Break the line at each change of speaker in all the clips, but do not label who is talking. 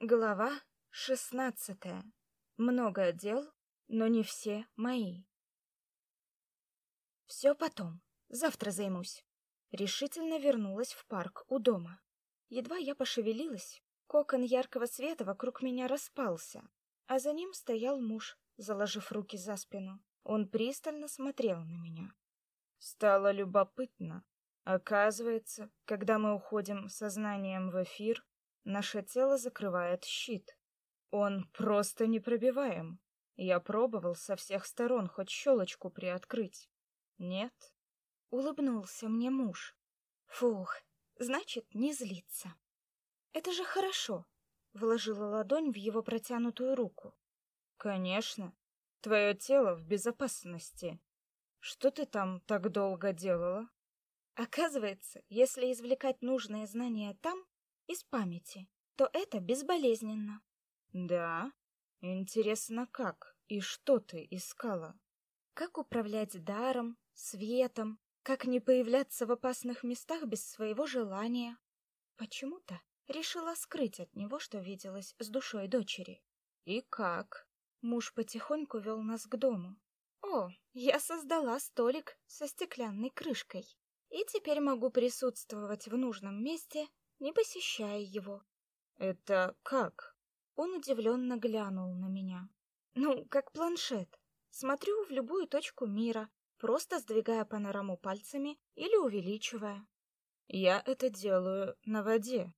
Глава шестнадцатая. Много дел, но не все мои. Все потом. Завтра займусь. Решительно вернулась в парк у дома. Едва я пошевелилась, кокон яркого света вокруг меня распался, а за ним стоял муж, заложив руки за спину. Он пристально смотрел на меня. Стало любопытно. Оказывается, когда мы уходим сознанием в эфир, Наше тело закрывает щит. Он просто непробиваем. Я пробовал со всех сторон хоть щелочку приоткрыть. Нет. Улыбнулся мне муж. Фух, значит, не злиться. Это же хорошо. Вложила ладонь в его протянутую руку. Конечно. Твое тело в безопасности. Что ты там так долго делала? Оказывается, если извлекать нужные знания там, из памяти, то это безболезненно. Да? Интересно, как и что ты искала? Как управлять даром, светом, как не появляться в опасных местах без своего желания. Почему-то решила скрыть от него, что виделась с душой дочери. И как? Муж потихоньку вел нас к дому. О, я создала столик со стеклянной крышкой. И теперь могу присутствовать в нужном месте не посещая его. Это как? Он удивленно глянул на меня. Ну, как планшет. Смотрю в любую точку мира, просто сдвигая панораму пальцами или увеличивая. Я это делаю на воде.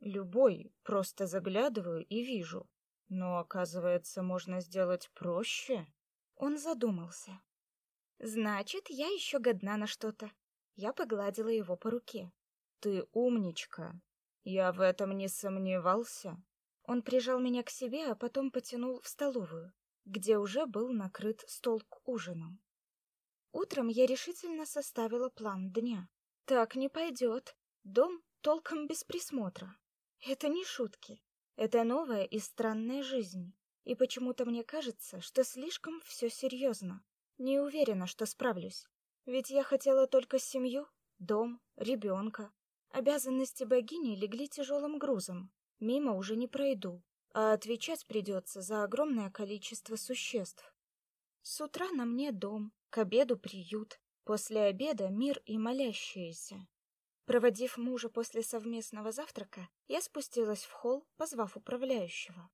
Любой, просто заглядываю и вижу. Но, оказывается, можно сделать проще. Он задумался. Значит, я еще годна на что-то. Я погладила его по руке. Ты умничка. Я в этом не сомневался. Он прижал меня к себе, а потом потянул в столовую, где уже был накрыт стол к ужину. Утром я решительно составила план дня. Так не пойдет. Дом толком без присмотра. Это не шутки. Это новая и странная жизнь. И почему-то мне кажется, что слишком все серьезно. Не уверена, что справлюсь. Ведь я хотела только семью, дом, ребенка. Обязанности богини легли тяжелым грузом. Мимо уже не пройду, а отвечать придется за огромное количество существ. С утра на мне дом, к обеду приют, после обеда мир и молящиеся. Проводив мужа после совместного завтрака, я спустилась в холл, позвав управляющего.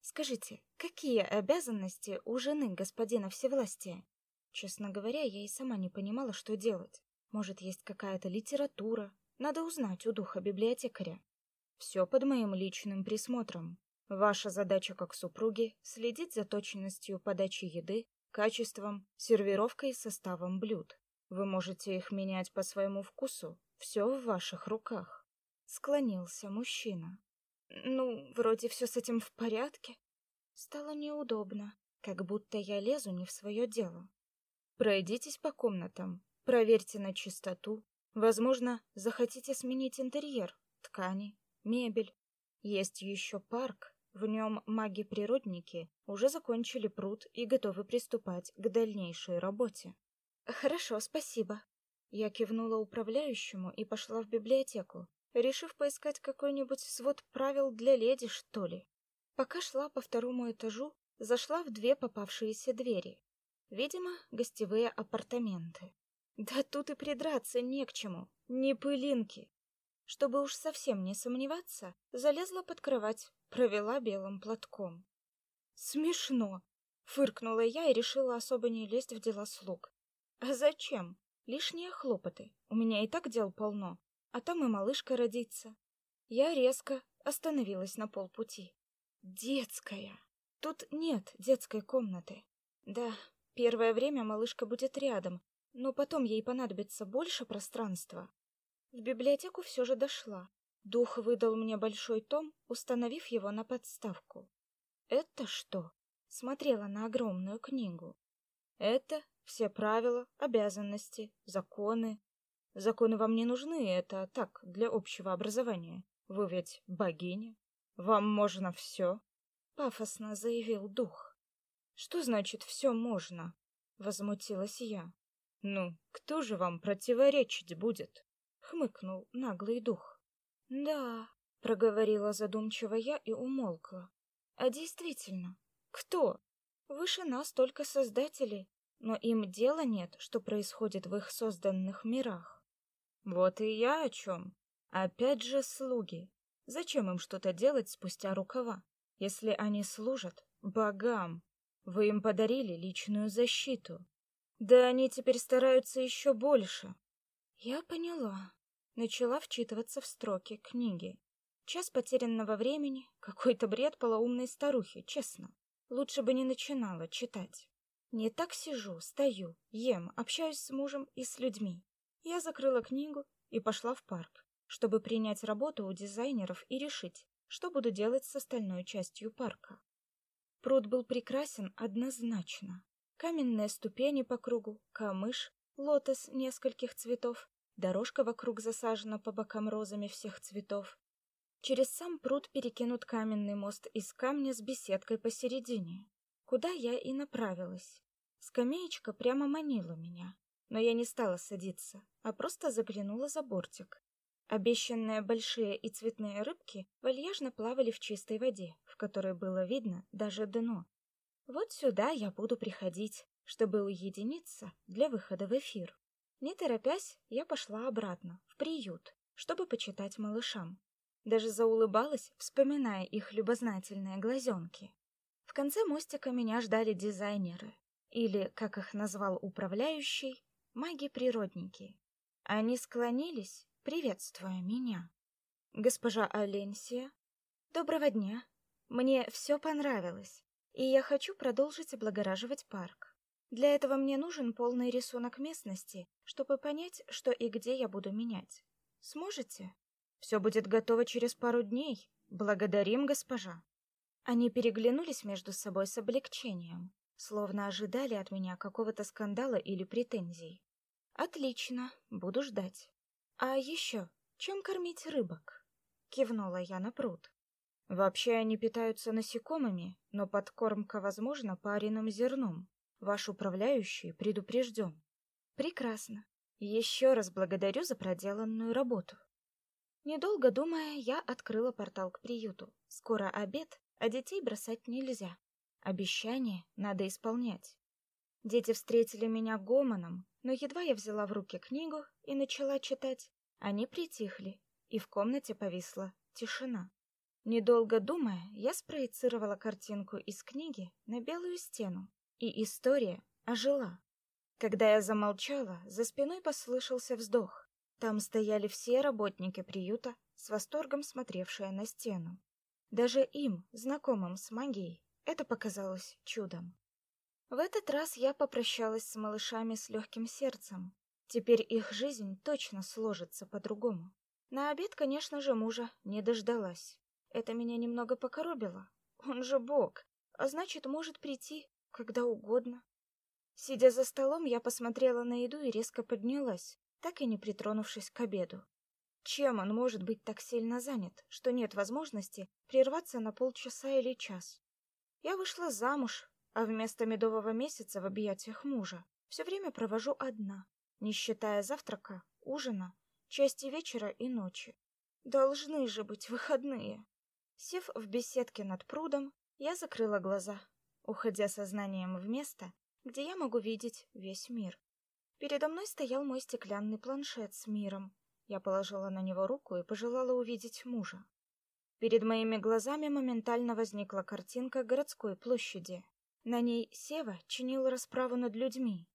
Скажите, какие обязанности у жены господина Всевластия? Честно говоря, я и сама не понимала, что делать. Может, есть какая-то литература, надо узнать у духа библиотекаря. Все под моим личным присмотром. Ваша задача как супруги следить за точностью подачи еды, качеством, сервировкой и составом блюд. Вы можете их менять по своему вкусу. Все в ваших руках. Склонился мужчина. Ну, вроде все с этим в порядке. Стало неудобно, как будто я лезу не в свое дело. Пройдитесь по комнатам, проверьте на чистоту, Возможно, захотите сменить интерьер, ткани, мебель. Есть еще парк, в нем маги-природники уже закончили пруд и готовы приступать к дальнейшей работе. Хорошо, спасибо. Я кивнула управляющему и пошла в библиотеку, решив поискать какой-нибудь свод правил для леди, что ли. Пока шла по второму этажу, зашла в две попавшиеся двери. Видимо, гостевые апартаменты. Да тут и придраться не к чему, ни пылинки. Чтобы уж совсем не сомневаться, залезла под кровать, провела белым платком. Смешно, фыркнула я и решила особо не лезть в дела слуг. А зачем? Лишние хлопоты. У меня и так дел полно, а там и малышка родится. Я резко остановилась на полпути. Детская. Тут нет детской комнаты. Да, первое время малышка будет рядом, но потом ей понадобится больше пространства. В библиотеку все же дошла. Дух выдал мне большой том, установив его на подставку. Это что? Смотрела на огромную книгу. Это все правила, обязанности, законы. Законы вам не нужны, это так, для общего образования. Вы ведь богиня. Вам можно все, — пафосно заявил дух. Что значит все можно? — возмутилась я. Ну, кто же вам противоречить будет? хмыкнул наглый дух. Да, проговорила задумчиво я и умолкла. А действительно, кто? Выше нас только создатели, но им дела нет, что происходит в их созданных мирах. Вот и я о чем. Опять же слуги. Зачем им что-то делать спустя рукава, если они служат богам? Вы им подарили личную защиту. Да они теперь стараются еще больше. Я поняла. Начала вчитываться в строки книги. Час потерянного времени, какой-то бред полоумной старухи, честно. Лучше бы не начинала читать. Не так сижу, стою, ем, общаюсь с мужем и с людьми. Я закрыла книгу и пошла в парк, чтобы принять работу у дизайнеров и решить, что буду делать с остальной частью парка. Пруд был прекрасен однозначно. Каменные ступени по кругу, камыш, лотос нескольких цветов, дорожка вокруг засажена по бокам розами всех цветов. Через сам пруд перекинут каменный мост из камня с беседкой посередине, куда я и направилась. Скамеечка прямо манила меня, но я не стала садиться, а просто заглянула за бортик. Обещанные большие и цветные рыбки вальяжно плавали в чистой воде, в которой было видно даже дно. Вот сюда я буду приходить, чтобы уединиться для выхода в эфир. Не торопясь, я пошла обратно, в приют, чтобы почитать малышам. Даже заулыбалась, вспоминая их любознательные глазенки. В конце мостика меня ждали дизайнеры, или, как их назвал управляющий, маги-природники. Они склонились, приветствуя меня. Госпожа Аленсия, доброго дня. Мне все понравилось, и я хочу продолжить облагораживать парк. Для этого мне нужен полный рисунок местности, чтобы понять, что и где я буду менять. Сможете? Все будет готово через пару дней. Благодарим, госпожа. Они переглянулись между собой с облегчением, словно ожидали от меня какого-то скандала или претензий. Отлично, буду ждать. А еще, чем кормить рыбок? Кивнула я на пруд. Вообще они питаются насекомыми, но подкормка возможна пареным зерном. Ваш управляющий предупрежден. Прекрасно. Еще раз благодарю за проделанную работу. Недолго думая, я открыла портал к приюту. Скоро обед, а детей бросать нельзя. Обещание надо исполнять. Дети встретили меня гомоном, но едва я взяла в руки книгу и начала читать, они притихли, и в комнате повисла тишина. Недолго думая, я спроецировала картинку из книги на белую стену, и история ожила. Когда я замолчала, за спиной послышался вздох. Там стояли все работники приюта, с восторгом смотревшие на стену. Даже им, знакомым с магией, это показалось чудом. В этот раз я попрощалась с малышами с легким сердцем. Теперь их жизнь точно сложится по-другому. На обед, конечно же, мужа не дождалась. Это меня немного покоробило. Он же бог, а значит, может прийти когда угодно. Сидя за столом, я посмотрела на еду и резко поднялась так и не притронувшись к обеду. Чем он может быть так сильно занят, что нет возможности прерваться на полчаса или час? Я вышла замуж, а вместо медового месяца в объятиях мужа все время провожу одна, не считая завтрака, ужина, части вечера и ночи. Должны же быть выходные. Сев в беседке над прудом, я закрыла глаза, уходя сознанием в место, где я могу видеть весь мир. Передо мной стоял мой стеклянный планшет с миром. Я положила на него руку и пожелала увидеть мужа. Перед моими глазами моментально возникла картинка городской площади. На ней Сева чинил расправу над людьми.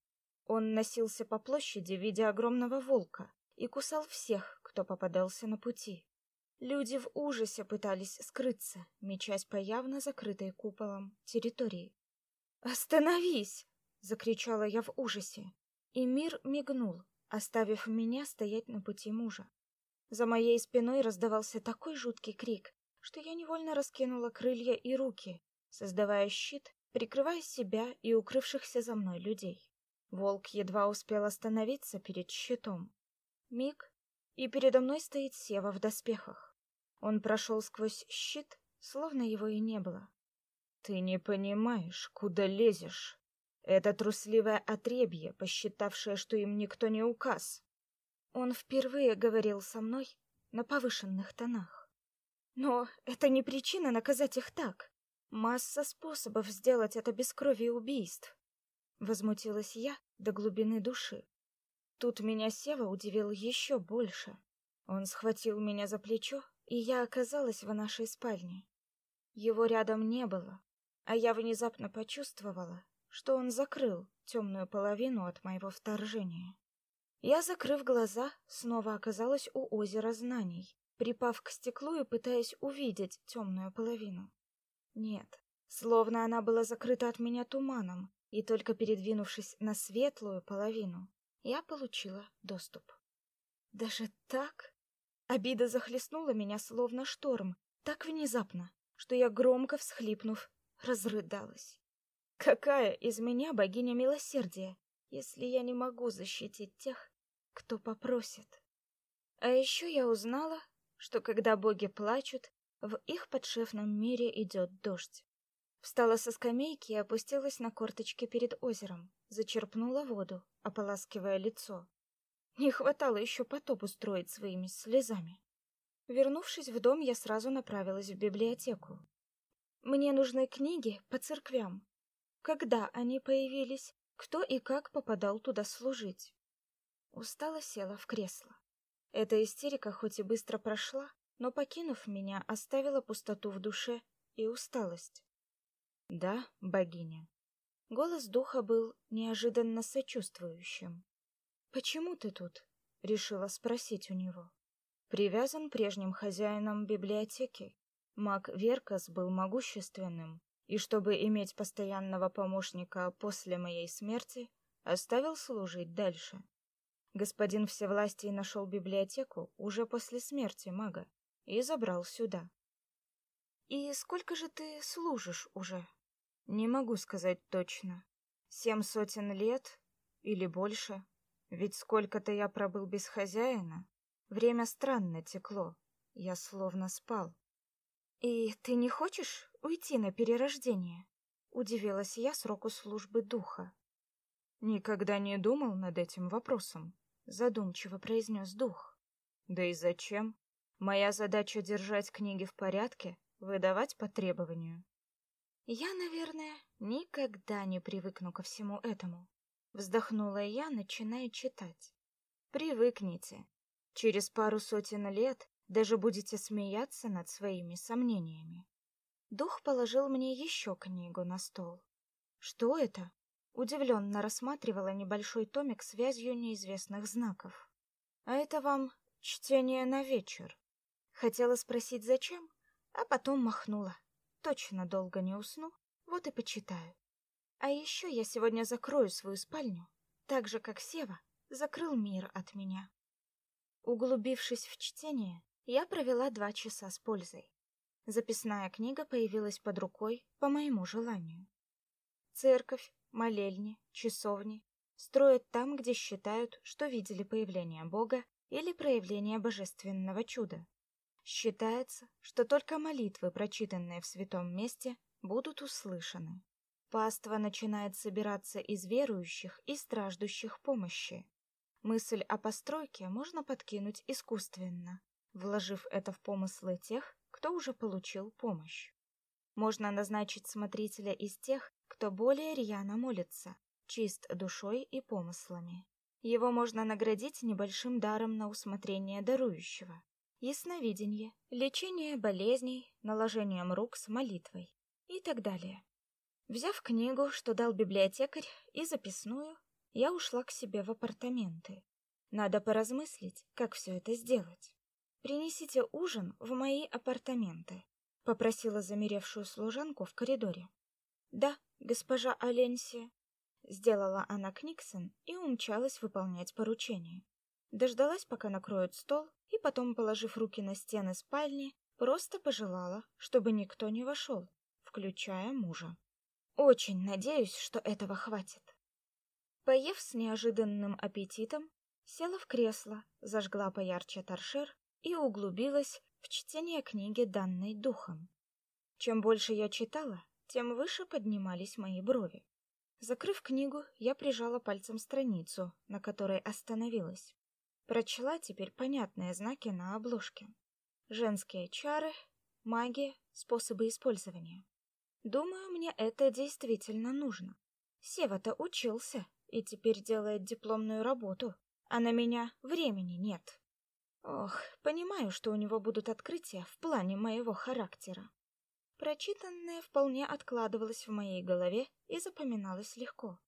Он носился по площади в виде огромного волка и кусал всех, кто попадался на пути. Люди в ужасе пытались скрыться, мечась по явно закрытой куполом территории. "Остановись!" закричала я в ужасе и мир мигнул, оставив меня стоять на пути мужа. За моей спиной раздавался такой жуткий крик, что я невольно раскинула крылья и руки, создавая щит, прикрывая себя и укрывшихся за мной людей. Волк едва успел остановиться перед щитом. Миг, и передо мной стоит Сева в доспехах. Он прошел сквозь щит, словно его и не было. Ты не понимаешь, куда лезешь, это трусливое отребье, посчитавшее, что им никто не указ. Он впервые говорил со мной на повышенных тонах. Но это не причина наказать их так. Масса способов сделать это без крови и убийств. Возмутилась я до глубины души. Тут меня Сева удивил еще больше. Он схватил меня за плечо, и я оказалась в нашей спальне. Его рядом не было, а я внезапно почувствовала, что он закрыл темную половину от моего вторжения. Я, закрыв глаза, снова оказалась у озера знаний, припав к стеклу и пытаясь увидеть темную половину. Нет, словно она была закрыта от меня туманом, и только передвинувшись на светлую половину, я получила доступ. Даже так? Обида захлестнула меня словно шторм, так внезапно, что я громко всхлипнув, разрыдалась. Какая из меня богиня милосердия, если я не могу защитить тех, кто попросит? А еще я узнала, что когда боги плачут, в их подшефном мире идет дождь. Встала со скамейки и опустилась на корточки перед озером, зачерпнула воду, ополаскивая лицо. Не хватало еще потоп устроить своими слезами. Вернувшись в дом, я сразу направилась в библиотеку. Мне нужны книги по церквям. Когда они появились, кто и как попадал туда служить. Устала села в кресло. Эта истерика хоть и быстро прошла, но, покинув меня, оставила пустоту в душе и усталость. Да, богиня. Голос духа был неожиданно сочувствующим. Почему ты тут? решила спросить у него. Привязан прежним хозяином библиотеки. Маг Веркас был могущественным, и чтобы иметь постоянного помощника после моей смерти, оставил служить дальше. Господин Всевластий нашел библиотеку уже после смерти мага и забрал сюда. И сколько же ты служишь уже? Не могу сказать точно. Семь сотен лет или больше. Ведь сколько-то я пробыл без хозяина. Время странно текло. Я словно спал. И ты не хочешь уйти на перерождение? Удивилась я сроку службы духа. Никогда не думал над этим вопросом, задумчиво произнес дух. Да и зачем? Моя задача держать книги в порядке, выдавать по требованию. Я, наверное, никогда не привыкну ко всему этому, вздохнула я, начиная читать. Привыкните. Через пару сотен лет даже будете смеяться над своими сомнениями. Дух положил мне еще книгу на стол. Что это? Удивленно рассматривала небольшой томик с вязью неизвестных знаков. А это вам чтение на вечер. Хотела спросить, зачем, а потом махнула. Точно долго не усну, вот и почитаю. А еще я сегодня закрою свою спальню, так же, как Сева закрыл мир от меня. Углубившись в чтение, я провела два часа с пользой. Записная книга появилась под рукой по моему желанию. Церковь, молельни, часовни строят там, где считают, что видели появление Бога или проявление божественного чуда. Считается, что только молитвы, прочитанные в святом месте, будут услышаны. Паства начинает собираться из верующих и страждущих помощи. Мысль о постройке можно подкинуть искусственно, вложив это в помыслы тех, кто уже получил помощь. Можно назначить смотрителя из тех, кто более рьяно молится, чист душой и помыслами. Его можно наградить небольшим даром на усмотрение дарующего ясновидение, лечение болезней, наложением рук с молитвой и так далее. Взяв книгу, что дал библиотекарь, и записную, я ушла к себе в апартаменты. Надо поразмыслить, как все это сделать. Принесите ужин в мои апартаменты, попросила замеревшую служанку в коридоре. Да, госпожа Аленсия, сделала она Книксон и умчалась выполнять поручение. Дождалась, пока накроют стол, и потом, положив руки на стены спальни, просто пожелала, чтобы никто не вошел, включая мужа. Очень надеюсь, что этого хватит. Поев с неожиданным аппетитом, села в кресло, зажгла поярче торшер и углубилась в чтение книги, данной духом. Чем больше я читала, тем выше поднимались мои брови. Закрыв книгу, я прижала пальцем страницу, на которой остановилась. Прочла теперь понятные знаки на обложке. Женские чары, магия, способы использования. Думаю, мне это действительно нужно. Сева-то учился и теперь делает дипломную работу, а на меня времени нет. Ох, понимаю, что у него будут открытия в плане моего характера. Прочитанное вполне откладывалось в моей голове и запоминалось легко.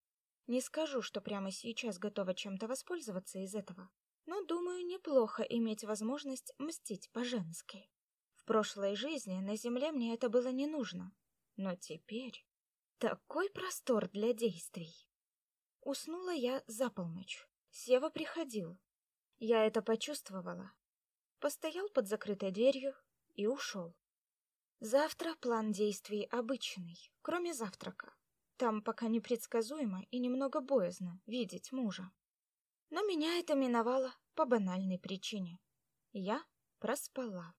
Не скажу, что прямо сейчас готова чем-то воспользоваться из этого, но думаю, неплохо иметь возможность мстить по-женски. В прошлой жизни на земле мне это было не нужно, но теперь такой простор для действий. Уснула я за полночь. Сева приходил. Я это почувствовала. Постоял под закрытой дверью и ушел. Завтра план действий обычный, кроме завтрака. Там пока непредсказуемо и немного боязно видеть мужа. Но меня это миновало по банальной причине. Я проспала.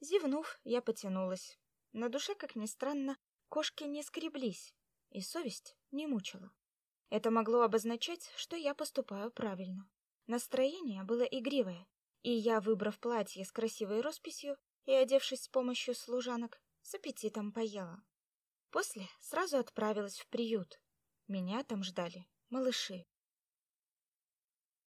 Зевнув, я потянулась. На душе, как ни странно, кошки не скреблись, и совесть не мучила. Это могло обозначать, что я поступаю правильно. Настроение было игривое, и я, выбрав платье с красивой росписью и одевшись с помощью служанок, с аппетитом поела. После сразу отправилась в приют. Меня там ждали малыши.